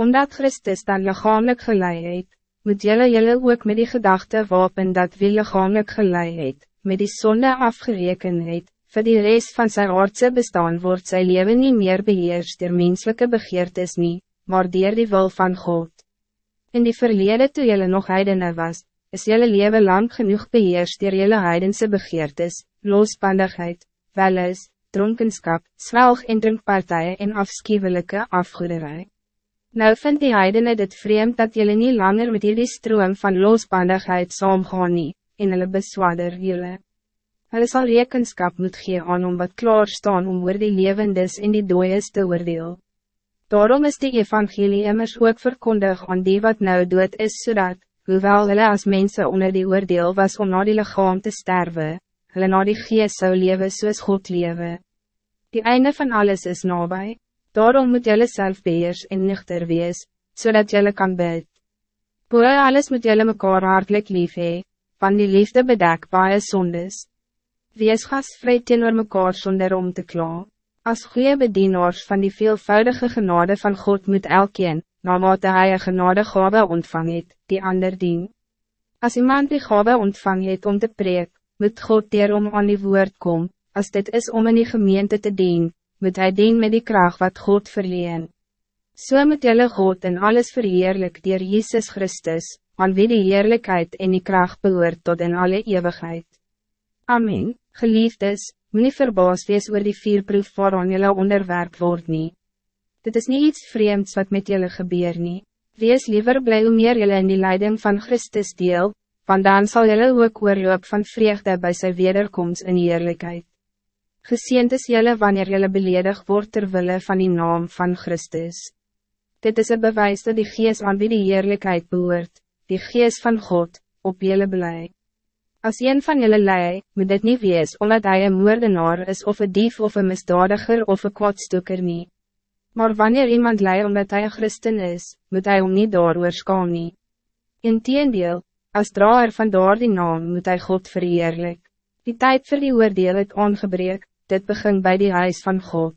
Omdat Christus dan lichamelijk geleid het, moet jelle jelle ook met die gedachte wapen dat wie lichamelijk geleid het, met die zonde afgereken het, vir die rest van zijn aardse bestaan wordt zijn leven niet meer beheerst door menselijke begeertes niet, maar dier die wil van God. In die verlede toe jelle nog heidene was, is jelle leven lang genoeg beheerst door jelle heidense begeertes, losbandigheid, welis, dronkenskap, zwelg en drinkpartijen en afschuwelijke afgoederij. Nou vind die heidene dit vreemd dat jullie niet langer met jullie stroom van losbandigheid saamgaan nie, en hulle beswaarder jullie. Hulle sal rekenskap moet gee aan om wat klaar staan om oor die levendes en die dooies te oordeel. Daarom is die evangelie immers ook verkondig aan die wat nou dood is, zodat, hoewel hulle as mense onder die oordeel was om na die lichaam te sterven, hulle na die geest zou leven soos God lewe. Die einde van alles is nabij. Daarom moet jelle zelf beheers en nuchter wees, zodat jelle kan bid. Boe alles moet jelle mekaar hartelijk lief hee, van die liefde bedek baie sondes. Wees gasvrij teenoor mekaar zonder om te kla. As goede bedienaars van die veelvoudige genade van God moet elkeen, naarmate hy een genade gave ontvang het, die ander dien. As iemand die gave ontvang het om te preek, moet God om aan die woord kom, as dit is om in die gemeente te dienen moet hij dien met die kracht wat God verleen. So moet jylle God in alles verheerlijk dier Jesus Christus, aan wie die heerlijkheid en die kracht behoort tot in alle eeuwigheid. Amen, geliefdes, moet nie verbaas wees oor die vierproef waaraan jylle onderwerp word nie. Dit is niet iets vreemds wat met jylle gebeur nie. Wees liever blij hoe meer jylle in die leiding van Christus deel, want dan sal jylle ook oorloop van vreugde bij sy wederkomst in heerlijkheid. Geseend is jelle wanneer jelle beledig wordt terwille van die naam van Christus. Dit is een bewijs dat die geest aan wie die heerlijkheid behoort, die geest van God, op jelle blij. Als een van jullie lei, moet dit niet wees omdat hij een moordenaar is of een dief of een misdadiger of een kwadstukker niet. Maar wanneer iemand lei omdat hij een christen is, moet hij om niet door skaam nie. Inteendeel, als draaier van door die naam moet hij God verheerlijk. Die tijd voor die oordeel het ongebreek, dit begin bij die huis van God.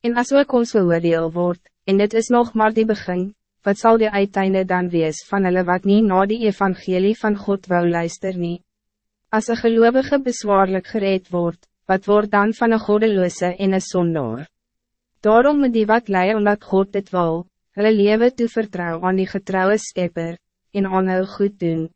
En as ook ons veroordeel word, en dit is nog maar die begin, wat zal die uiteinde dan wees van hulle wat niet na die evangelie van God wou luister nie? As een gelovige bezwaarlijk gereed wordt, wat wordt dan van een godeloze en een zondaar? Daarom moet die wat leie omdat God dit wil, hulle leven toevertrouw aan die getrouwe skepper, en aan hulle goed doen.